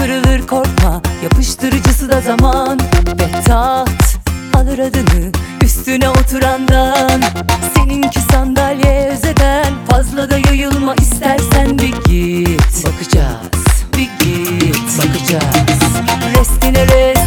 kırılır korkma. Yapıştırıcısı da zaman. Ve taht alır adını Üstüne oturandan. Seninki sandalye özeden. Fazla da yayılma istersen bir git. Bakacağız. Bir git. Bakacağız. Restine rest,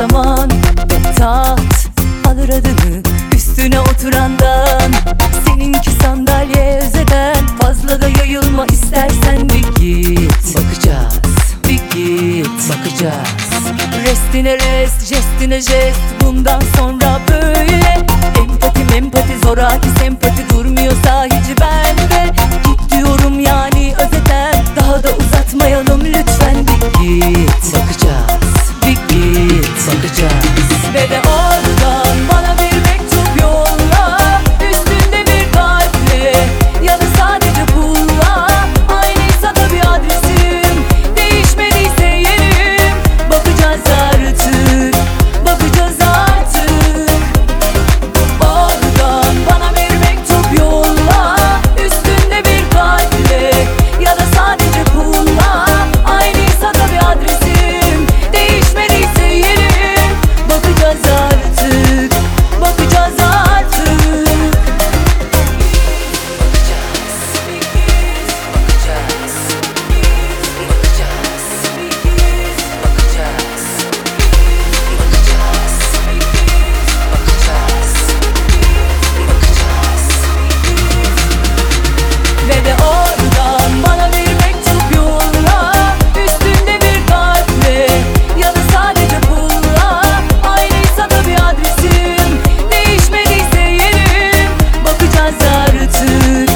zaman taht. Alır adını Üstüne oturandan. Seninki sandalye özeden. Fazla da yayılma istersen bir git. Bakacağız. Bir git. Bakacağız. Restine rest, jestine jest. Bundan sonra böyle. Empati mempati zoraki sempati Durmuyorsa hiç bende. Git diyorum yani özeten. Daha da uzatmayalım lütfen 日子。